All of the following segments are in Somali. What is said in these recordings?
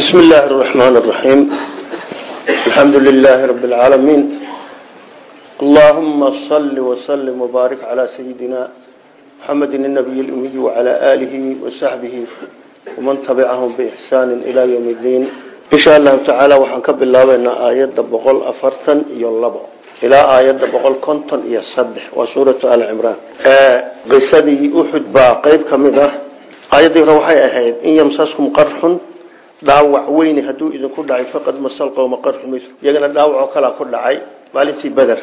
بسم الله الرحمن الرحيم الحمد لله رب العالمين اللهم صل وسلم وبارك على سيدنا محمد النبي الأمي وعلى آله وصحبه ومن تبعهم بإحسان إلى يوم الدين إن شاء الله تعالى وحنكب الله بأن آيات بقول أفرتا يلبع إلى آيات بقول كنتن يصدح وسورة آل عمران قصدي أحد باقيب كمذا آيات روحي أهيد إن يمسسكم قرح dhaawac weyni hadduu idinku dhacay faqad masal qowma qarxu mis iyagana dhaawacoo kalaa ku dhacay maalintii beder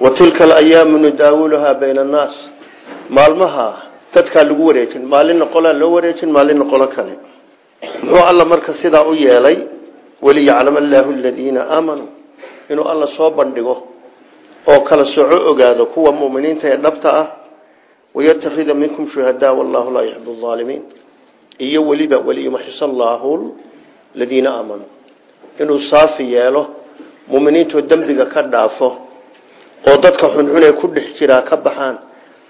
wa tilka alayaamu nudaawuluhaa bayna annaas. Maalmaha dadkaa lagu wareejin maalinna qolaa loo wareejin maalinna qolo kale. Muxuu alla marka sidaa u yeelay waliyaclama allaahu aladiina aamanuu inuu alla soo bandhigo oo kala soco ogaado kuwa muminiinta ee dhabta ah. Wayatakida minkum shuhadaa wallahu laa yuxibu aalimiin iyo weliba waliyumaxis allaahu ladiina aamanuu inuu saafi yeelo muminiintoo dembiga ka dhaafo oo dadka xunxun ee ku dhex jiraa ka baxaan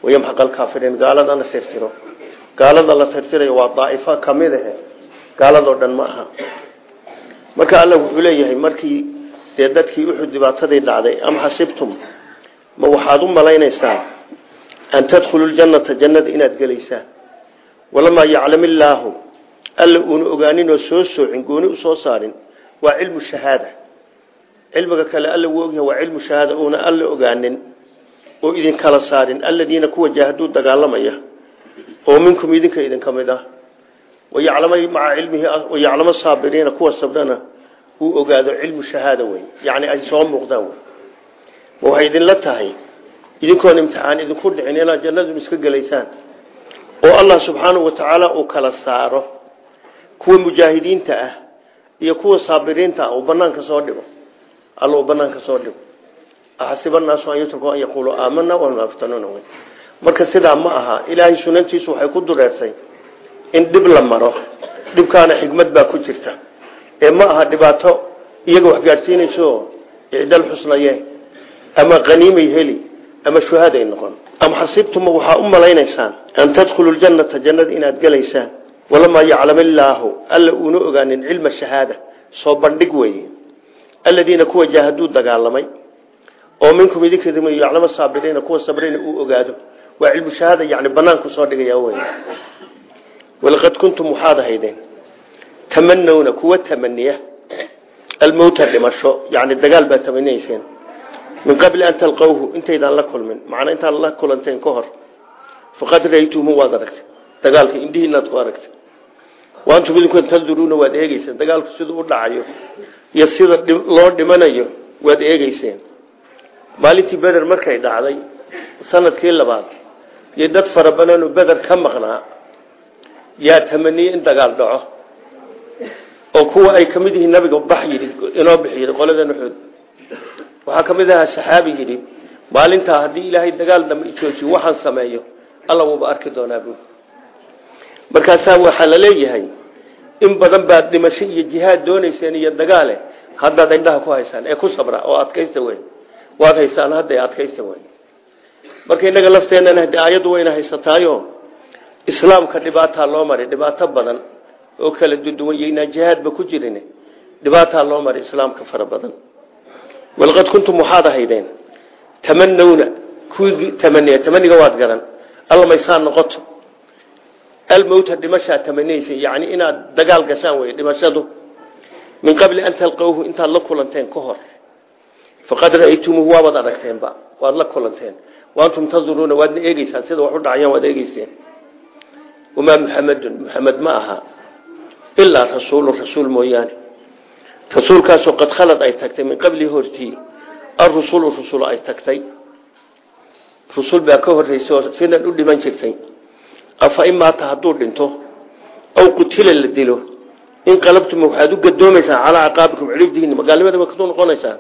wayamxaq alkaafiriin gaaladana tirtiro. Gaalada la tirtirayo waa daa'ifo ka mid ahe gaaladoo dhan ma aha. Marka alla wuxuu leeyahay markii dee dadkii uxud dhibaatadii dhacday am xasibtum ma waxaad u malaynaysaan an tadkhulu ljannata jannada inaad gelaysaan walamaa yaclam alla uuna ogaanin oo soo soocin gooni u soo saarin waa cilmu shahaada. Cilmiga kale alla wuu ogyahay waa cilmu shahaada uuna alla ogaanin oo idinkala saarin. Alladiina kuwa jaahaduu dagaalamaya oo minkum idinka idinka mid ah wayaclama maca cilmihi wayaclamo saabiriina kuwa sabrana uu ogaado cilmu shahaada wey yacni ay soo muuqdaan wey ma waxay idinla tahay idinkoon imtixaan idinku dhicin inaad jannadu iska gelaysaan oo allah subxaanahu wa tacaala uu kala saaro kuwa mujaahidiinta ah iyo kuwa saabiriinta ah uu banaanka soo dhigo. Alla banaanka soo dhigo. Axasiba naasu an yutraku an yaquuluu aamana wey marka sidaa ma aha ilaahay sunantiisu waxay ku dureertay in dhib la maro. Dhibkaana xikmad baa ku jirta. Ee ma aha dhibaato iyaga wax gaadhsiinayso icdal xusnaye ama haniimay heli ama shuhaday noqon. Am xasibtuma waxaa u an tadkhulu ljannata jannada inaad gelaysaan walamaa yaclam illaahu alla uuna ogaanin cilma shahaada soo bandhig weeye. Aladiina kuwa jaahaduu dagaalamay oo minkum idinka yaclamo saabiriina kuwa sabrina uu ogaado waa cilmu shahaada yani banaanku soo dhigaya wey walaqad kuntum waxaad ahaydeen tamanawna kuwa tamaniya almowta dhimasho yani dagaal baad tamaniyeyseen min qabli an talqawhu intaydaan la kulmin macnaa intaad la kulanteen ka hor faqad raytumu waad aragtay. Dagaalka indhihiinaad ku aragtay waantum idinku tanduruuna waad eegeyseen dagaalku siduu u dhacayo iyo sida loo dhimanayo waad eegeyseen maalintii beder markay dhacday sannadkii labaad iyo dad fara badan oo beder ka maqnaa yaa tamaniyey in dagaal dhaco. Oo kuwa ay ka mid yihiin nabiga bax yidhi inoo bixiyay qoladan uxud waxaa ka mid ahaa saxaabi yidhi maalintaa haddii ilaahay dagaal dambe joojiyo waxaan sameeyo alla wuuba arki doonaa bu markaasaa waxaa la leeyahay in badan baad dhimasho iyo jihaad doonayseen iyo dagaale haddaad indhaha ku haysaan ee ku sabra oo adkaysta weyn. Waad haysaan hadda adkaysta weyn. Marka innaga lafteenana de aayaddu wayna haysataayo islaamka dhibaataa loo maray dhibaato badan oo kala duduwan yaynaa jihaadba ku jirin dhibaataa loo maray islaamka fara badan. Walaqad kuntum waxaad ahaydeen tamanawna kuwii tamaniya tamaniga waad garan alla noqoto almowta dhimashaa tamaniyeysa yani inaad dagaal gashaan wey dhimashadu min qabli an talqawhu intaad la kulanteen ka hor faqad ra'aytumuhu waabaad aragteenba waad la kulanteen waantum tanduruuna waadna eegeysaan sida wax u dhacayaan waad eegeyseen wamaa muxamedun muxamed ma aha ilaa rasuulu rasuul mooyaane rasuulkaasoo qad khalad ay tagtay min qabli hortii arusulu rusul ay tagtay rusul baa ka horeysay oo sidan u dhiman jirtay afa in maata hadduu dhinto aw qutila la dilo. In qalabtuma waxaad u gadoomaysaan calaa caqaabikum ciribdihiin magaalnimada makadu noqonaysaan.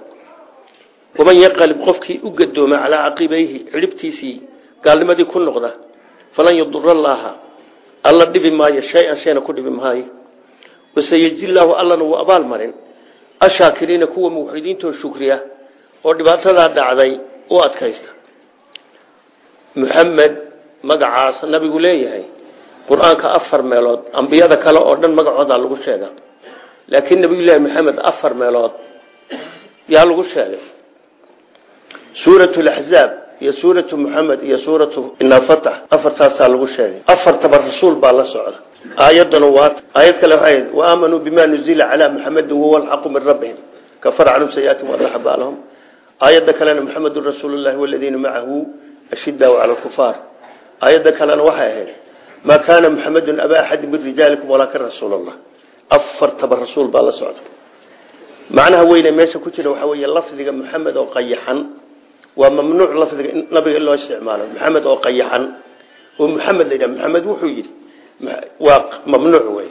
Waman yaqalib qofkii u gadooma calaa caqibayhi ciribtiisii gaalnimadii ku noqda falan yadura allaaha alla dhibi maayo shay-an ku dhibi maayo. Wasayejilaahu allana wuu abaal marin. Ashaakiriina kuwa muwaxidiintoo shukriya oo dhibaatadaa dhacday u adkaysta. Muxamed magacaas nabigu leeyahay qur'aanka afar meelood ambiyada kale oo dhan magacooda lagu sheega. Laakiin nabiyullaahi maxamed afar meelood yaa lagu sheegay. Suuratu laxzaab iyo suuratu muxamed iyo suuratu inafatax afartaasaa lagu sheegay. Afartaba rasuul baa la socda. Aayadana waa aayad kale waxay waaaamanuu bima nuzila calaa muxamedin wahuwa alxaqu min rabbihim. Kafara canhum sayiaatihim wadaxa baalahum aayadda kalena muxamedun rasuulullahi waladiina macahu ashidaau cala lkufaar aayadda kalena waxay ahayd maa kaana muxamedun abaa axadin min rijaalikum walaakin rasuul allah afartaba rasuul baa la socda. Macnaha weyne meesha ku jira waxaa weeye lafdiga maxamed oo qayaxan waa mamnuuc lafdiga nabiga in loo isticmaalo. Maxamed oo qayaxan oo maxamed la yidhaha maxamed wuxuu yidhi waa mamnuuc wey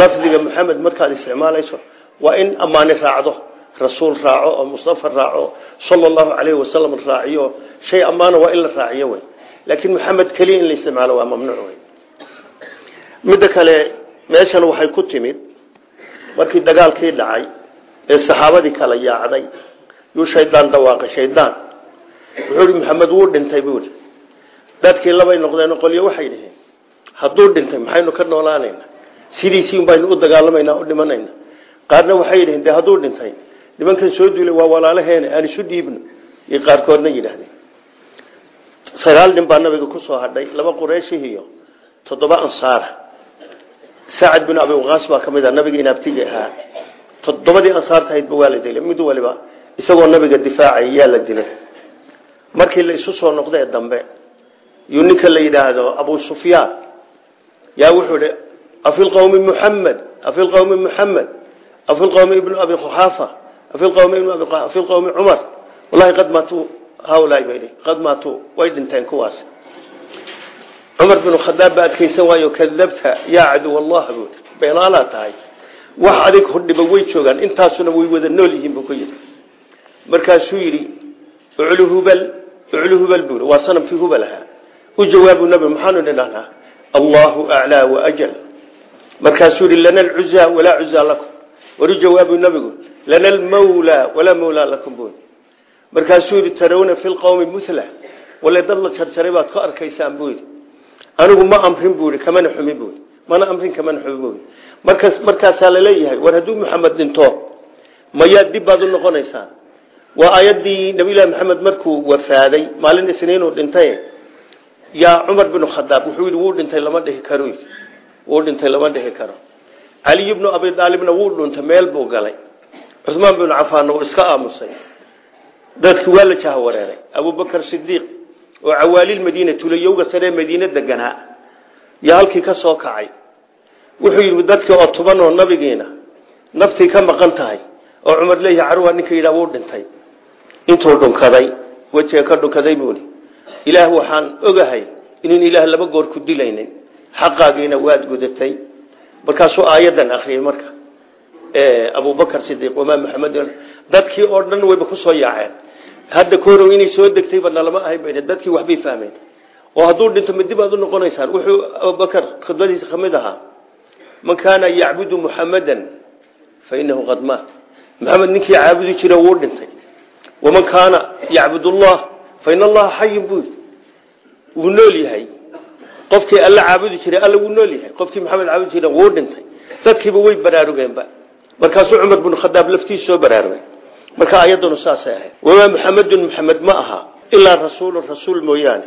lafdiga maxamed markaad isticmaalayso waa in ammaani raacdo rasuul raaco oo mustafa raaco sala allahu calayhi wasalam raaciyo. Shay ammaana waa in la raaciyo wey laakiin maxamed keliya in la isticmaalo waa mamnuuc wey midda kale meeshan waxay ku timid markii dagaalkii dhacay ee saxaabadii kala yaacday yuu shaydaan dhawaaqay shaydaan. Wuxuu ihi maxamed wuu dhintay buui dadkii labay noqdeen qolyo waxay dhaheen hadduu dhintay maxaynu ka noolaanayna? Sidiisii baynu u dagaalamaynaa u dhimanayna. Qaarna waxay dhaheen de hadduu dhintay nimankan soo duulay waa walaalaheena aan isu dhiibno. Iyo qaarkoodna yidhaahdeen sagaal nin baa nabiga ku soo hadhay laba qureeshih iyo toddoba ansaara sacad bin abi waqaas baa ka mid a nabiga inaabtiga ahaa. Toddobadii ansaarta ahaydba waa la dilay. Mid waliba isagoo nabiga difaacay yaa la dilay. Markii la isu soo noqdee dambe yuu ninka la yidhaahdo abu sufyaan. Yaa wuxuu ihi afi lqawmi muxamed afi lqawmi muxamed afi lqawmi ibnu abi quxaafa afi lqawmi ibnu abi afi lqawmi cumar. Wallahi qad maatuu hawlaay bay qad maatuu way dhinteen kuwaas cumar binu khadaab ba adkaysan waayo kadabta yaa caduw allah buu beenaalaa tahay wax adig hordhiba way joogaan intaasuna way wada nool yihiin buu ku yidhi markaasuu yidhi uclu hubal uclu hubal buu waa sanamkii hubal ahaa u jawaabu nabi maxaanu nidhahnaa allahu aclaa waajal markaasuu yihi lana alcuzaa walaa cuzaa lakum waru jawaabu nabigu lana almawlaa walaa mawlaa lakum buu markaasuu yidhi tarawna fi lqawmi mula wale dad la jarjaray baad ka arkaysaan buu yidhi. Anigu ma amrin buu yidhi kamana xumin mana amrin kamana xumin buu yidhi. Markaas markaasaa la leeyahay war hadduu maxamed dhinto mayaa dib baad u noqonaysaan waa aayaddii nabiylahi maxamed markuu wafaaday maalin isniinuu dhintay yaa cumar binu khadaab wuxuu yidhi wuu dhintay lama dhihi karo. Wuu dhintay lama dhihi karo. Caliy bnu abi aalibna wuu dhuntay meel buu galay. Cumaan binu cafaanna wuu iska aamusay dadki waa la jahwareeray abubakar sidiiq oo cawaalilmadiina tulayowga saree madiine deganaa yaa halkii ka soo kacay. Wuxuu yidhi dadkii oo tuban oo nabigiina naftii ka maqan tahay oo cumar leeyahay carwa ninka yidhaha wuu dhintay. Intuu dhunkaday wejiga ka dhunkaday buuli ilaah waxaan ogahay inuun ilaah laba goor ku dilaynin xaqaagiina waad gudatay. Markaasuu aayadan akriyay marka abubakar sidiiq wamaa maxamed dadkii oo dhan wayba ku soo yaaceen. Hadda kahorow inay soo degtayba nalama ahayn dadkii waxbay fahmeen. Oo hadduu dhinto ma dib aad u noqonaysaan wuxuu abubakar khudbadiisa ka mid ahaa man kaana yacbudu muxamadan fa inahu qad maat. Maxamed ninkii caabudi jira wuu dhintay. Waman kaana yacbud allah fa in allaha xayun buu wuu nool yahay. Qofkii alla caabudi jiray alla wuu nool yahay. Qofkii maxamed caabudi jira wuu dhintay. Dadkiiba way baraarugeenba markaasuu cumar binu khadaab laftiisa soo baraarugay marka ayaddanu saasay ahayd. Wamaa muxamedun muxamed ma aha ilaa rasuulun rasuul mooyaane.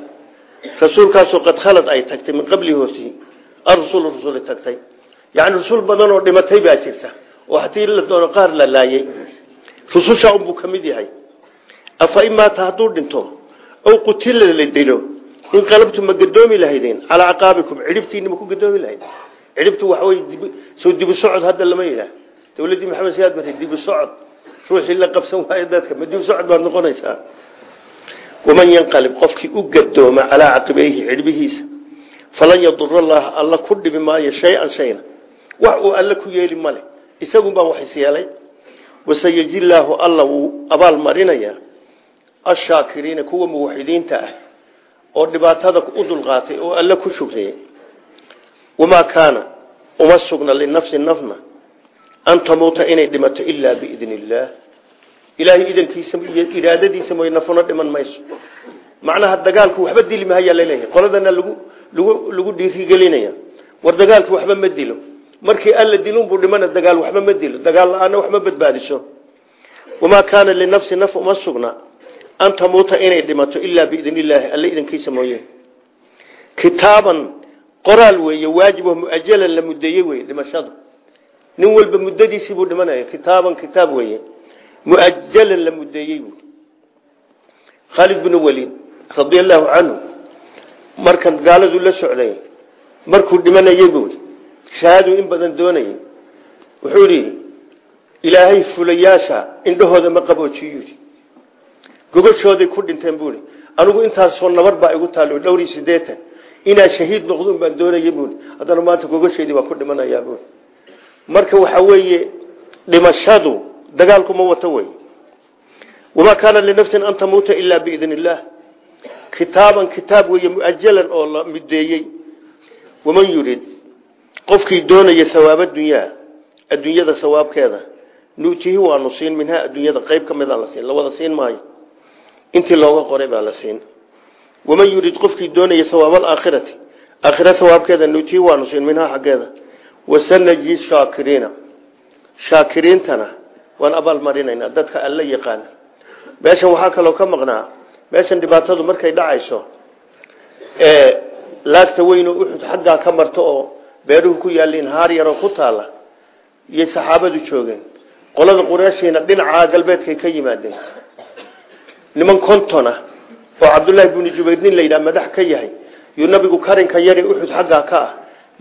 Rasuulkaasoo qad khalad ay tagtay min qablihi hortii arusulu rasuuli tagtay. Yacni rasuul badan oo dhimatay baa jirta. Oo haddii la doono qaar la laayay. Rususha unbuu ka yahay. Afa imaata hadduu dhinto ow qutila la dilo inqalabtu ma gadoomi lahaydeen calaa caqaabikum cidhibtiina ma ku gadoomi lahayd cidhibtu waxawey soo dibu socod hadda lama yidhaah dawladdii maxamed siyaad bartay dibu socod. Ruuxii la qabsan waayo dadka ma dibu socod baad noqonaysaa. Waman yanqalib qofkii u gadooma calaa caqibeyhi cidhbihiisa falan yadura allaha alla ku dhibi maayo shay-an shayna. Wax uu alle ku yeeli male isagun baan wax isyeelay wasayeji llaahu alla wuu abaal marinayaa ashaakiriina kuwa muwaxidiinta ah oo dhibaatada u dulqaatay oo alle ku shugriyey wamaa kaana uma sugna linafsi nafna an tamuuta inay dhimato ilaa biidni illaah ilaahay idankiisa iyo iraadadiisa mooy nafuna dhiman mayso macnaha dagaalku waxba dili mahayaa la leeyahay qoladana lagu lagu lagu dhiirigelinaya war dagaalku waxba ma dilo markii alla dilunbuu dhimana dagaal waxba ma dilo dagaal la'aana wax ma badbaadiso wamaa kaana linafsi naf uma sugna an tamuuta inay dhimato ilaa biidn illaahi alla idankiisa mooye kitaaban qoraal weeye waajib oo muajalan la mudeeyey weye dhimashadu nin walba muddadiisii buu dhimanaya kitaaban kitaab weeye. Muajalan la mudeeyey bu khaalid bin waliid radia allaahu canhu markan gaaladu la socday markuu dhimanayey bui shahaaduu in badan doonayay wuxuu idhi ilaahay fulayaasha indhahooda ma qaboojiyuu gogashooday ku dhinteen buui anigu intaasoo nabar baa igu taalo dhowri sideetan inaa shahiid noqdun baan doonaya bui haddana maanta gogasheedii baan ku dhimanayaa bui marka waxa weeye dhimashadu dagaalku ma wato wey wamaa kaana linafsin an tamuuta ilaa biidn illaah kitaaban kitaab weeye muajalan oo la mideeyey. Waman yurid? Qofkii doonaya hawaaba dunyaa adduunyada sawaabkeeda. Nuutihi waanu siin minhaa adduunyada qayb ka midaan la siin la wada siin maayo. Intii looga qoray baa la siin. Waman yurid? Qofkii doonaya hawaab alaakhirati. Aakhira hawaabkeeda nuutihi waanu siin minhaa xaggeeda wasanaji shaakiriina. Shaakiriintana waan abaalmarinaynaa dadka alla yaqaana meeshan waxaa kaloo ka maqnaa meeshan dhibaatadu markay dhacayso laagta weyn oo uxud xaggaa ka marto oo beeruhu ku yaaliin haar yaroo ku taala iyo saxaabadu joogeen. Qolada qureeshiina dhinaca galbeedkay ka yimaadeen. Niman konton ah oo cabdullaahi binu jubayr nin layidhaha madax ka yahay yuu nabigu karinka yari uxud xaggaa ka ah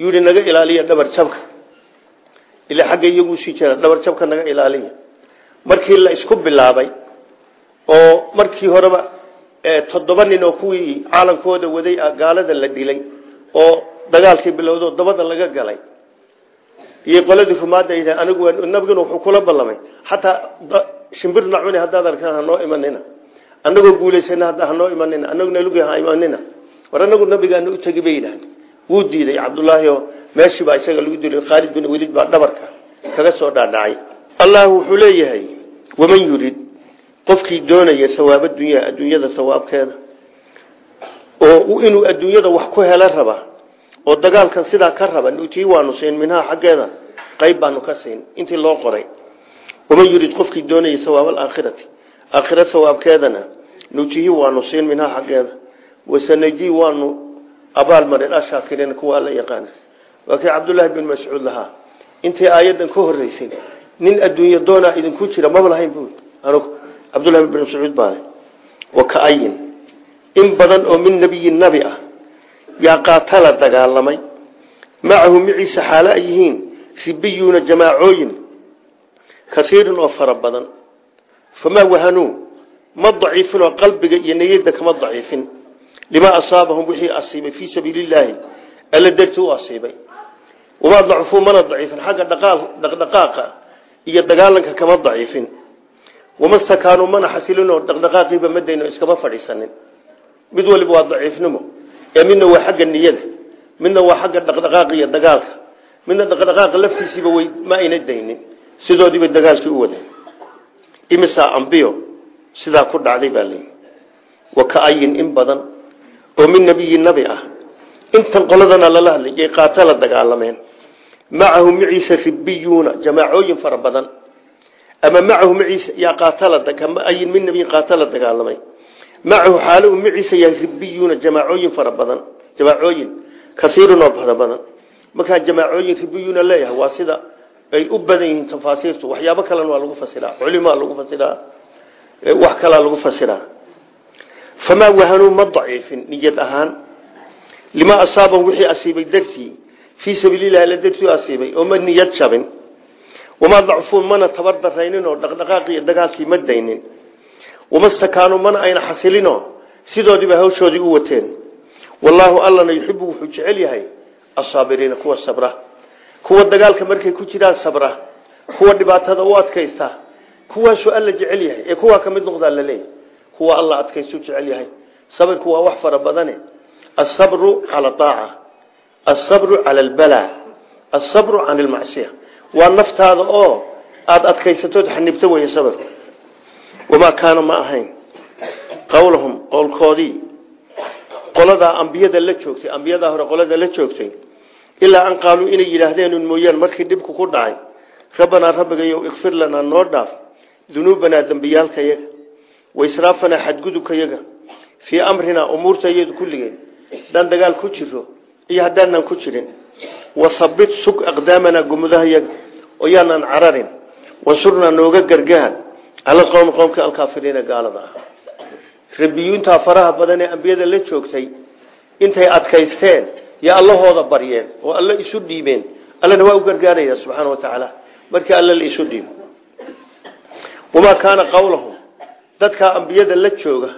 yuuhi naga ilaaliya dhabar jabka ilaa xagga iyaguu sii jira dhabar jabka naga ilaaliya. Markii la isku bilaabay oo markii horeba toddoba nin oo kuwii caalankooda waday gaalada la dilay oo dagaalkii bilowdo dabada laga galay iyo qoladii rumaada anigu nabiguna wuxuu kula ballamay. Xataa shimbirna cuni haddaad arkaan hanoo imanina. Anagoo guulaysana hanoo imanina. Anaguna lugi ha imanina. War anagu nabigaana u tegi bay yidhahdeen wuu diiday cabdullaahi oo meeshii baa isaga lagu dilay khaalid bin waliid baa dhabarka kaga soo dhaadhacay. Allah wuxuu leeyahay waman yurid? Qofkii doonaya sawaab addunya adduunyada sawaabkeeda. Oo inuu adduunyada wax ku helo raba oo dagaalkan sidaa ka raba nuutii waanu siin minhaa xaggeeda qayb baanu ka siin. Intii loo qoray waman yurid? Qofkii doonaya sawaab alaakhirati. Aakhira sawaabkeedana nuutihi waanu siin minhaa xaggeeda. Wasanaji waanu abaalmarin ashaakiriin kuwa alla yaqaana. Waa kii cabdullaahi bin mascuud lahaa. Intii aayaddan ka horeysay nin adduunyo doonaa idinku jira maba lahayn bu anugu cabdullahi bin mascuud baale wa in badan oo min nebiyin nabi ah yaa qaatala dagaalamay. Macahu miciisa xaalo ay yihiin ribiyuuna jamaacooyin kasiirin oo fara badan. Famaa wahanuu? Ma daciifin oo qalbiga iyo niyada kama daciifin limaa asaabahum wixii asiibay fii sabiili illaahi alla darti u asiibay wamaa dacfuu mana daciifin xagga dhaqdhaqaaqa iyo dagaalanka kama daciifin wama stakaanuu mana xasilinoo dhaqdhaqaaqiiba madayno iskama fadhiisanin mid waliba waa daciifnimo ee midna waa xagga niyada midna waa xagga dhaqdhaqaaqa iyo dagaalka midna dhaqdhaqaaqa laftiisiiba way ma ayna daynin sidoodiiba dagaalkii u wadeen imisaa ambiyo sidaa ku dhacday baa leyi wa kaayin in badan oo min nebiyi nabi ah. Intan qoladana lala hadlay yay qaatala dagaalameen. Macahu maciisa ribiyuuna jamaacooyin fara badan. Ama macahu maciisa yaa qaatala kaayin min nebiyin qaatala dagaalamay. Macahu xaalo u maciisa yahay ribiyuuna jamaacooyin fara badan. Jamaacooyin kasiirun oo fara badan. Markaa jamaacooyin ribiyuuna leeyahay waa sida ay u badan yihiin tafaasiirtu. Waxyaabo kalena waa lagu fasiraa culimaa lagu fasiraa wax kalaa lagu fasiraa famaa wahanuu ma daciifin niyad ahaan limaa asaabahum wixii asiibay dartii fii sabiililahi la dartii asiibay oo ma niyad jabin wamaa dacfuun mana tabar daraynin oo dhaqdhaqaaqi iyo dagaalkii ma daynin wama stakaanuu mana ayna xasilinoo sidoodiiba hawshoodii u wateen wallaahu allana yuxibu wuxuu jecel yahay asaabiriina kuwa sabra kuwa dagaalka markay ku jiraan sabra kuwa dhibaatada u adkaysta kuwaasuu alla jecel yahay ee kuwaa ka noqdaa laleeyahy kuwa alla adkaystuu jecel yahay. Sabirku waa wax fara badane. Asabru cala aaca asabru cala albala. Asabru can ilmacsiya waa naftaada oo aada adkaysatood xanibto wey sabirku wamaa kaana ma ahayn. Qowlahum qowlkoodii. Qoladaa ambiyada la joogtay ambiyadaa hore qolada la joogtay. Ilaa an qaaluu inay yidhaahdeen mooyaan markii dhibku ku dhacay. Rabbanaa rabbigayow ikfir lanaa noo dhaaf. Dunuubanaa dembiyaalkayaga waisraafanaa xadgudubkayaga fii amrinaa umuurtayadu kulligeed haddaan dagaal ku jiro iyo haddaanan ku jirin wasabit sug aqdaamanaa gumudahayaga oo yaanaan cararin. Wansurnaa nooga gargaar cala qowmi qowmka alkaafiriina gaalada ah. Rabiyuuntaa faraha badan ee ambiyada la joogtay intay adkaysteen yo allahooda baryeen oo alla isu dhiibeen allana waa u gargaaraya subxaana wa tacaala. Markii alla la isu dhiibo. Wamaa dadkaa ambiyada la jooga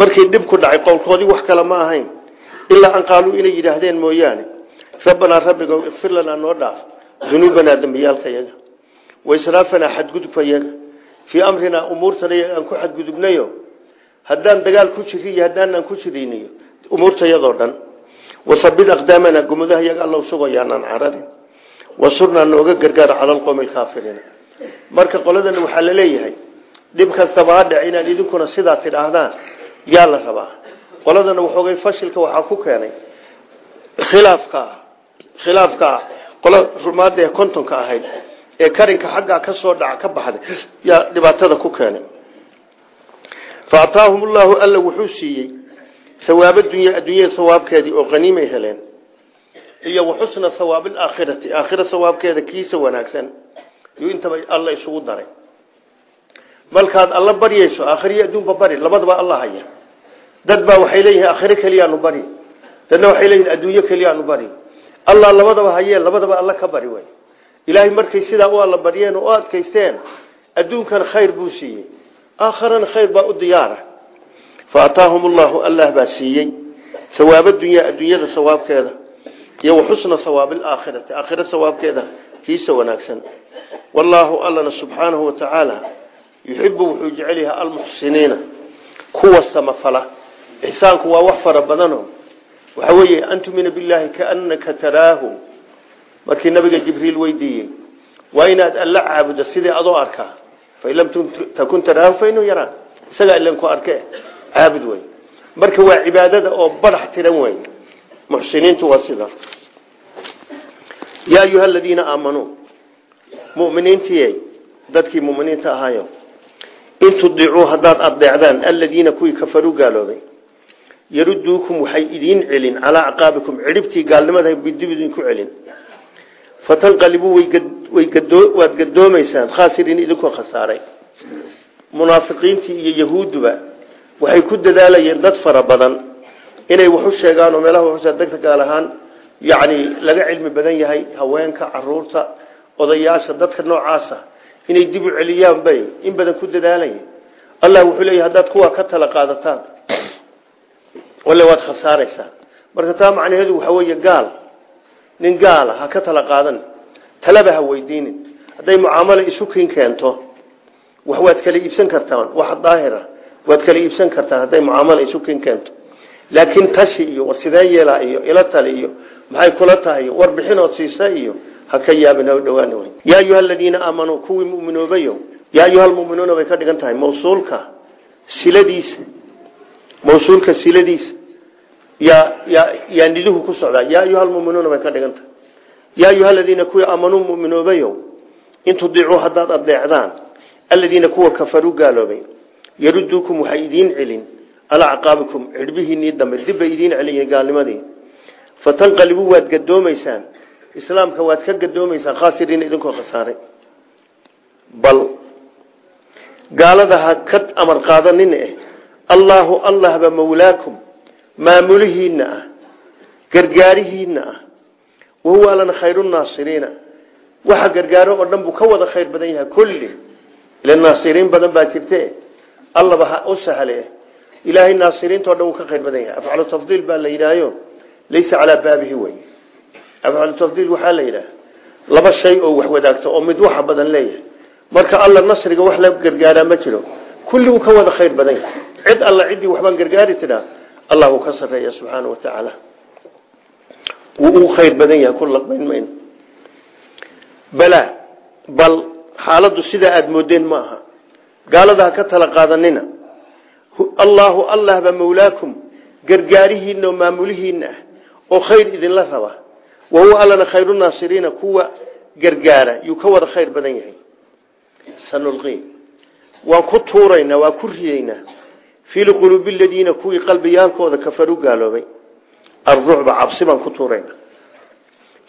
markii dhib ku dhacay qowlkoodii wax kale ma ahayn. Ilaa an qaaluu inay yidhaahdeen mooyaane rabbanaa rabbigow ikfir lanaa noo dhaaf dunuubanaa dembiyaalkayaga waisraafanaa xadgudubkayaga fii amrinaa umuurtanayaga aan ku xadgudubnayo. Haddaan dagaal ku jiri iyo haddaanaan ku jiriniyo umuurtayadoo dhan. Wasabid aqdaamanaa gumudahayaga alla sugo yaanaan cararin wasurnaa nooga gargaar cala alqowmi alkaafiriina marka qoladan waxaa la leeyahay dhib kastaba ha dhec inaad idinkuna sidaa tidhaahdaan yaa la rabaa. Qoladana waxoogay fashilka waxaa ku keenay khilaafka khilaafka qola rumaada ee kontonka ahayd ee karinka xaggaa ka soo dhaca ka baxday yaa dhibaatada ku keenay. Fa ataahum ullahu alla wuxuu siiyey hawaab dunya adduunyada hawaabkeedii oo qaniimay heleen iyo waxusna hawaab alaakhirati aakhira hawaabkeeda kiisa wanaagsan. Yuu intaba alla isugu daray markaad alla baryayso aakhiriyo adduunba bari labadaba alla haya. Dad baa waxay leeyihiin aakhiro keliyaanu bari. Dadna waxay leeyihiin adduunyo keliyaanu bari. Allah labadaba hayee labadaba alla ka bari way. Ilaahay markay sidaa u alla baryeen oo adkaysteen adduunkan khayr buu siiyey. Aakharana khayr baa u diyaara. Fa ataahum allah baa siiyey hawaab adunyaa adduunyada sawaabkeeda iyo waxusna hawaab alaakhirati aakhira sawaabkeeda kiisa wanaagsan. Wallaahu allana subxaanahu wa tacaala yuxibu wuxuu jecel yahay almuxsiniina kuwa samafala. Ixsaanku waa wax fara badano waxa weeye an tumina billaahi kaanaka taraahu. Markii nabiga jibriil weydiiyey waa inaad alla caabudo sidii adoo arkaa fain lam takun taraahu fainuu yaraan. Isagaa ilan ku arke caabud wey marka waa cibaadada oo badax tiran wey muxsiniintu waa sida. Yaa ayuha aladiina aamanuu muminiintiy dadkii muminiinta ahaayo in tudicuu haddaad adeecdaan aladiina kuwii kafaruu gaaloobay yaruduukum waxay idiin celin calaa acqaabikum cidhibtii gaalnimada bidib idinku celin fatanqalibuu waad gadoomaysaan khaasiriin idinkoo khasaaray munaafiqiintii iyo yahuudduba waxay ku dadaalayeen dad fara badan inay waxu sheegaan oo meelaha waxusa degta gaal ahaan yacni laga cilmi badan yahay haweenka carruurta odayaasha dadka noocaasa inay dib u celiyaan bay in badan ku dadaalaya allah wuxuu leeyahy haddaad kuwa ka tala qaadataan walle waad khasaaraysaa. Marka taa macnaheedu waxa weeye gaal nin gaala ha ka tala qaadan talaba ha weydiinin. Hadday mucaamalo isu kin keento wax waad kala iibsan kartaan wax daahira waad kala iibsan kartaan hadday mucaamalo isu kin keento. Laakiin tashi iyo war sideen yeelaa iyo ila tali iyo maxay kula tahay warbixinood siisa iyo ha ka yaabin ha dhawaan wey yaa ayuha aladiina aamanuu kuwii muminoobayo yaa ayuha almuminuuna bay ka dhigan tahay mawsuulka siladiisa mawsuulka siladiisa yaa yaa yaa niduhu ku socdaa yaa ayuha almuminuuna bay ka dhigan tahay. Yaa ayuha aladiina kuwii aamanuu muminoobayo in tudiicuu haddaad adeecdaan aladiina kuwa kafaruu gaaloobay yaruduukum waxay idiin celin calaa acqaabikum cidhbihiinii dambe dib bay idiin celiyeen gaalnimadii. Fatanqalibuu waad gadoomaysaan islaamka waad ka gadoomaysaan khaasiriin idinkoo khasaaray bal gaalada ha ka amar qaadanin eh allaahu allahba mawlaakum maamulihiina ah gargaarihiina ah wahuwa alana khayrunaasiriina waxa gargaaro oo dhan buu ka wada khayr badan yahay kulli. Ila naasiriin badan baa jirte. Allaba ha u sahle ilaahay naasiriinta o dhan wuu ka khayr badan yahay. Afcalu tafdiil baa la yidhaayo laysa calaa baabihi wey afcalu tafdiil waxaa la yidhaha laba shay oo wax wadaagto oo mid waxa badan leeyahay. Marka alla nasriga wax la gargaaraa ma jiro. Kulli wuu ka wada khayr badan yahay. Cid alla ciddii waxbaan gargaari tidhaa allah wuu ka sarreeya subxaana wa tacaala wuu u khayr badan yahay ku laqbayn mayno bala bal xaaladdu sidaa aada moodeen ma aha. Gaalada ha ka tala qaadanina allaahu allahba mawlaakum. Gargaarihiina ah. Oo khayr idinla wahuwa allana khayru naasiriina kuwa gargaara yuu ka wada khayr badan yahay. Sanulqii waan ku tuuraynaa waan ku riyeynaa fii quluubi aladiina kuwii qalbiyaalkooda kafaru gaaloobay. Alrucba cabsi baan ku tuuraynaa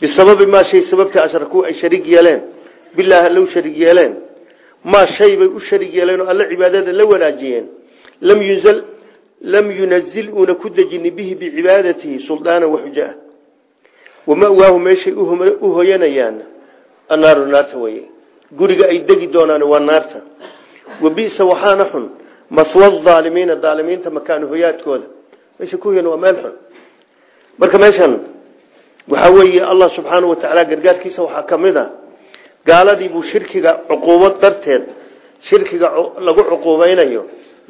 bisababi maa shay sababtii ashrakuu ay sharig yeeleen. Bilaahi alla u sharig yeeleen. Maa shay bay u sharig yeeleen oo alla cibaadada la wanaajiyeen. Lam yunazil uuna ku dejini bihi bicibaadatihi wamawaahu meeshay u hoyanayaan? Annaaru naarta weye guriga ay degi doonaan waa naarta. Wabisa waxaana xun. Maswa aalimiina aalimiinta makaanu hoyaadkooda. Meesha ku hoyan waa meel xun. Marka meeshan waxaa weeye allah subxaanau watacaala gargaarkiisa waxaa ka mid a. Gaaladii buu shirkiga cuquubad darteed shirkiga lagu cuquubeynayo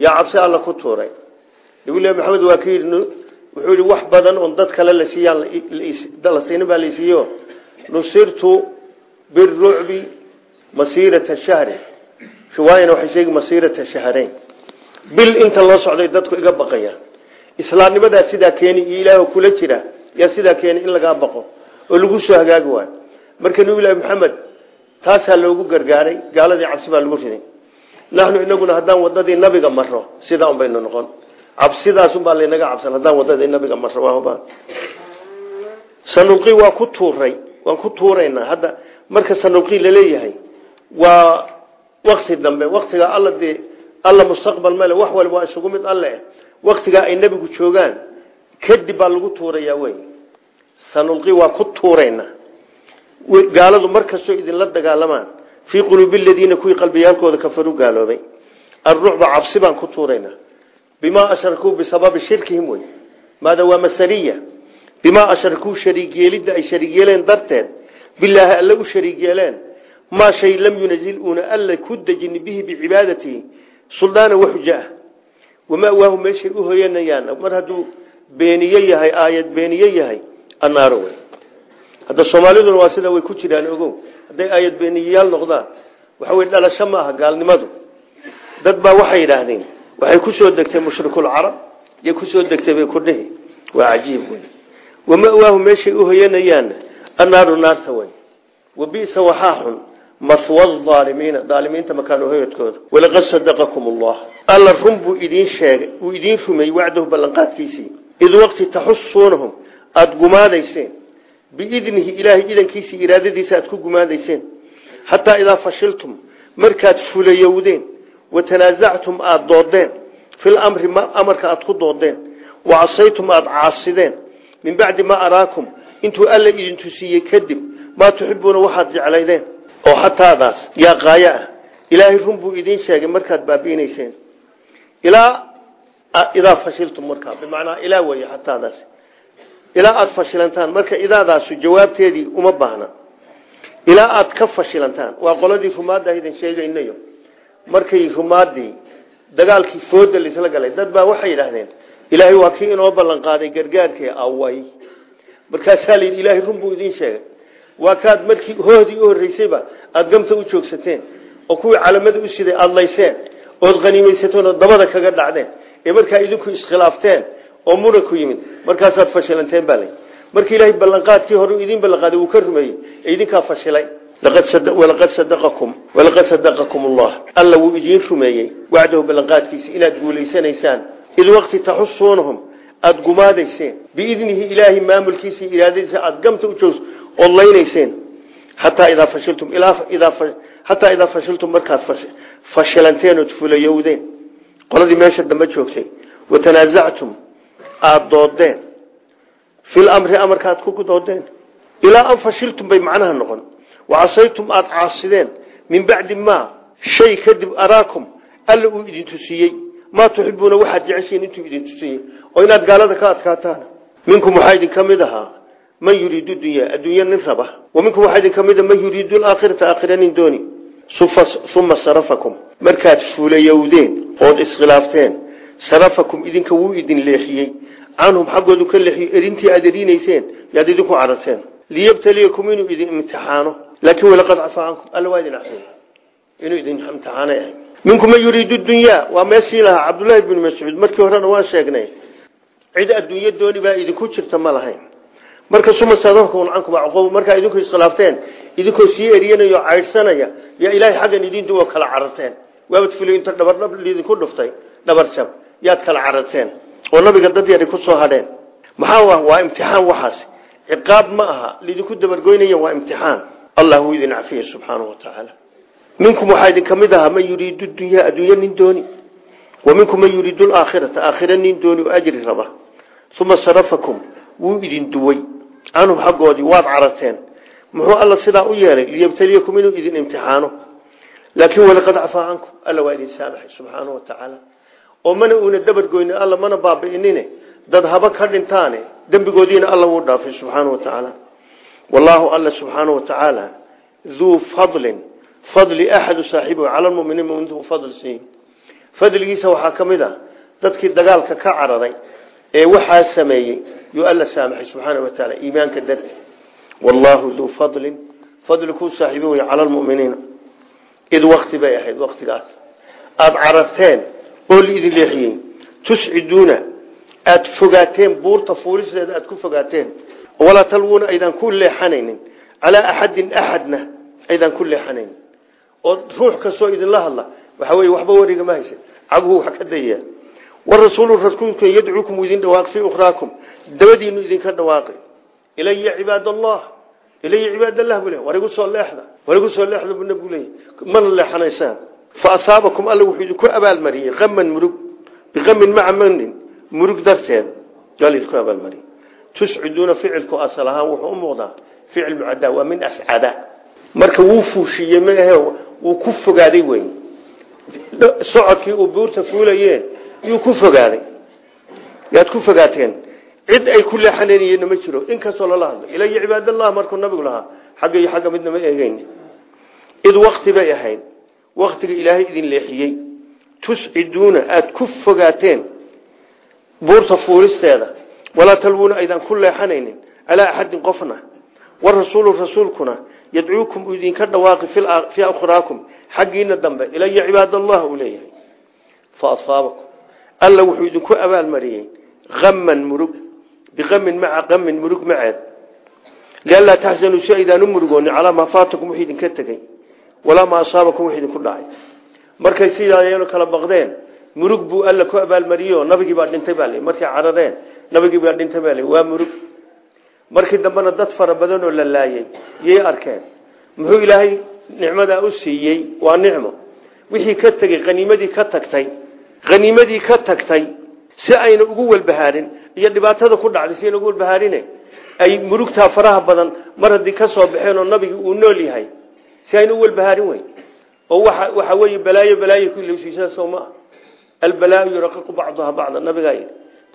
yaa cabsi alla ku tuuray. Nabilahi maxamed waa ka yidhi wuxuu yihi wax badan oon dad kale la siiyaan la siinin baa laysiiyo nusirtu birucbi masiirata shahri. Riwaayana waxay sheegi masiirata shahreyn bil inta loo socday dadku iga baqayaan islaamnimadaa sidaa keeni iyo ilaah kula jira yaa sidaa keeni in lagaa baqo. Oo lagu soo hagaagi waayo. Marka nabilahi maxamed taasaa loogu gargaaray gaaladii cabsi baa lagu riday. Naxnu inaguna haddaan wadadii nabiga maro sidaa un baynu noqon cabsidaasunbaa laynaga cabsan haddaan wadadii nabiga maro sanulqi waa ku tuuray waan ku tuuraynaa. Hadda marka sanulqi la leeyahay waa wakti dambe waktiga alla dee alla mustaqbal male wax waa isugu mid alle. Waktigaa ay nebigu joogaan kadib baa lagu tuurayaa wey. Sanulqi waa ku tuuraynaa. Gaaladu markastoo idinla dagaalamaan fii quluubi aladiina kuwii qalbiyaalkooda kafaru gaaloobay. Alrucba cabsi baan bimaa ashrakuu bisababi shirkihim wey maada waa masariya bimaa ashrakuu shariigyeelidda ay shariigyeeleen darteed bilaahi alle u shariigyeeleen maa shay lam yunazil uuna alla ku dejini bihi bicibaadatihi suldaana waxuja ah wamawaahu meeshay u hoyanayaan mar hadduu beeniye yahay aayad beeniye yahay annaaro wey hadda soomaaliduna waa sida way ku jiraan ogow hadday aayad beeniyayaal noqdaan waxa wey dhalasho ma aha gaalnimadu dad baa waxay yidhaahdeen waxay ku soo degtay mushrikulcarab iyo ku soo degtay bay ku dhihi waa cajiib wey wamawaahu meeshay u hoyanayaan annaaru naarta wey wabisa waxaa xun mahwa aalimiina aalimiinta makaanu hoyadkooda walaqad sadaqakum allah alla run buu sheegay uu idiin rumeeyey wacdahu ballanqaadkiisii id waqti taxusuunahum aada gumaadayseen biidnihi ilaahay idankiisii iraadadiisa aad ku gumaadayseen xataa idaa fashiltum markaad fulayowdeen watanaasactum aada doodeen fil amri amarka aad ku doodeen wacasaytum aada caasideen min bacdi maa araakum intuu alla idin tusiiyey kadib maa tuxibuuna waxaad jeclaydeen oo xataadaas yaa qaayo ah ilaahay run buu idiin sheegay markaad baabi'inayseen ilaa idaa fashiltum markaa bimacnaa ilaa wey xataadaas ilaa aada fashilantaan marka idaadaasu jawaabteedii uma baahna ilaa aada ka fashilantaan waa qoladii rumaadda idin sheegaynayo markay rumaadii dagaalkii fooda laisla galay dad baa waxay yidhaahdeen ilaahay waa kii inoo ballan qaaday gargaarkii away. Markaasaa layidhi ilaahay run buu sheegay. Waa kaad markii hoodii u horreysayba aada gamta u joogsateen oo kuwii calamada u siday aada layseen ood haniimaysateen dabada kaga dhacdeen ee markaa idinku iskhilaafteen oo muna ku yimid markaasaad fashilanteen baa lay marka ilaahay ballanqaadkii hore idiin ballanqaaday wuu ka rumeeyey ee fashilay walaqad sadaqakum allah alla wuu idiin rumeeyey. wacdahu ballanqaadkiisa inaad guulaysanaysaan id waqti taxusuunahum aada gumaadayseen biidnihi ilaahay maamulkiisa iraadadiisa aada gamta u joogso ood laynayseen xataa idaa fashiltum xataa idaa fashiltum markaad fashilanteen ood fulayowdeen qoladii meesha dambe joogtay watanaasactum aada doodeen fil amri amarkaad ku doodeen ilaa an fashiltum bay macnaha noqon wacasaytum aada caasideen min bacdi maa shay kadib araakum alla uu idin tusiiyey maa tuxibuuna waxaad jeceshiin intuu idin tusiyey. Oo inaad gaalada ka adkaataan minkum waxaa idin ka mid ahaa man yuriidu dunya adduunya nin raba. Wa minkum waxaa idin ka mid a man yuriidu aakhirata aakhira nin dooni. Uma sarafakum. Markaad fuulayowdeen ood iskhilaafteen sarafakum idinka wuu idin leexiyey. Canhum xaggoodu ka leexiyo erintii aad yaad idinku cararteen. Liyabtaliyakum inuu idin imtixaano laakiin walaqad cafaa cankum alla waa idin cafay inuu idin imtixaanay ahay minkum man yuriidu dunyaa waa meeshii lahaa cabdullaahi bnu mascuud markii horena waan sheegnay cid adduunyo dooni baa idinku jirta ma lahayn marka suma sadafkum cankum acquub markaa idinku iskhilaafteen idinkoo sii eryanaya oo caydhsanaya yaa ilaahay xaggan idin duwo kala cararteen waabad fuliy inta dhabardhab lidinku dhuftay dhabar jab yaad kala cararteen oo nabiga dad yari ku soo hadheen maxaa allah wuu idin cafiyey subxaanahu watacaala minkum waxaa idin ka mid ahaa man yuriidu dunyaa adduunye nin dooni wa minkum man yuriidu alaakhirata aakhira nin dooni oo ajri raba. Uma sarafakum wuu idin duway. Canhum xaggoodii waad cararteen muxuu alla sidaa u yeelay liyabtaliyakum inuu idin imtixaano. Laakiin walaqad cafaa cankum alla waa idin saamaxay subxaanahu watacaala oo mana uuna dabargoynin alla mana baabi'inine. Dad haba ka dhintaane dembigoodiina alla wuu wallaahu alla subxaanahu watacaala duu fadlin fadli axadu saaxiibihi cala lmuminiin mumintu fadl siin. Fadligiisa waxaa ka mid a dadkii dagaalka ka cararay ee waxaa sameeyey yuu alla saamaxay subxaana wa taala iimaanka darti wallaahu duu fadlin fadli kuu saaxiibi wey cala lmuminiina id wakti bay ahayd waktigaas aada cararteen oo laidin leexiyey tusciduuna aada fogaateen ku fogaateen walaa talwuuna aydaan ku leexanaynin calaa axadin axadna aydaan ku leexanaynin oo ruux kastoo idinla hadla waxa wey waxba wariga ma haysa caguhu wax ka dayaya warasuulu rasuulku yadcuukum idin dhawaaq fii ukhraakum dabadiinu idinka dhawaaqi ilaya cibaad allah ilaya cibaadallah buu le war igu soo leexda war igu soo leexda buu nabigu leeyahy mana leexanaysaan fa asaabakum alla wuxuu idinku abaalmariyey qaman murug biqamin maca manin murug darteed yaa abaalmariyey tusciduuna ficilku asal ahaan wuxuu u muuqdaa ficil mucadaa waa min ascada. Marka wuu fuushiiyey maahe wuu ku fogaaday wey socodkii uu buurta fuulayeen yuu ku fogaaday. Yaad ku fogaateen. Cid ay ku leexanayna ma jiro. Inkastoo lala hadlo ilaya cibaadallah markuu nabigu lahaa xagga iyo xagga midna ma eegeyn id wakti bay ahayd. Waktiga ilaahay idin leexiyey walaa talwuuna aydan ku leexanaynin calaa axadin qofna warasuulu rasuulkuna yadcuukum uu idinka dhawaaqi fii akhraakum xaggiina dambe ilaya cibaadallah uu leeyahay. Fa asaabakum. Alla wuxuu idinku abaalmariyey aman murug biamin maca amin murug maceed. Lianlaa taxsanuu si aydaan u murugoonin calaa maa faatakum wix idinka tegey walaa maa asaabakum wix idinku dhacay. Markay sidaayanu kala baqdeen murug buu alla ku abaalmariyey nabigii baa nabigii baa dhintay baa waa murug. Markii dambena dad fara badan oo la laayay yay arkeen. Muxuu ilaahay nicmadaa u siiyey? Waa nicmo. Wixii ka tegey haniimadii ka tagtay haniimadii ka tagtay si ayna ugu walbahaarin iyo dhibaatada ku dhacday si ayna ugu walbahaarine ay murugtaa faraha badan mar haddii ka soo baxeen oo nabigii uu nool yahay si ayna u walbahaarin wey oo waxa waxa weeye balaayo balaayo ku ilowsiisaa soo maa albalaau yuraqiqu bacduha bacda nabigaa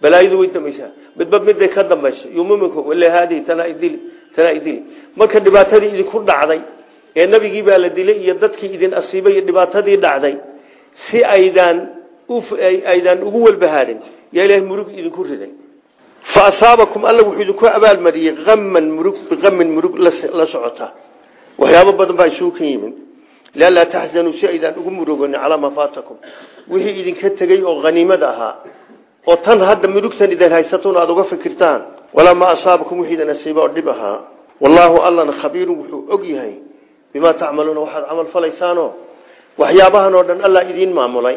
balaayadu way dambaysaa midba miday ka dambayso yumuminku wala haadihi tanaa idili tanaa idili marka dhibaatadii idinku dhacday ee nabigii baa la dilay iyo dadkii idin asiibay iyo dhibaatadii dhacday si aydaan aydaan ugu walbahaarin yaa ilahay murug idinku riday. Fa asaabakum alla wuxuu idinku abaalmariyey aman murug biamin murug la socota. Waxyaabo badan baa isugu ka yimid. Lianlaa taxzanuu si aydaan ugu murugonin calaa maa faatakum. Wixii idinka tegey oo haniimada ahaa oo tan hadda murugtan idin haysatona aada uga fikirtaan. Walaa maa asaabakum wixii idin asiiba oo dhib ahaa. Wallaahu allana khabiirun wuxuu og yahay bimaa tacmaluuna waxaad camal falaysaano waxyaabahan oo dhan allah idiin maamulay.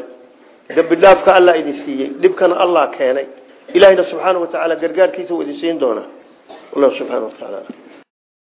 Dambi dhaafka allah idin siiyey. Dhibkana allah keenay. Ilahina subxaana wa tacaala gargaarkiisa u idin siin doona wallahu subxana wa tacaala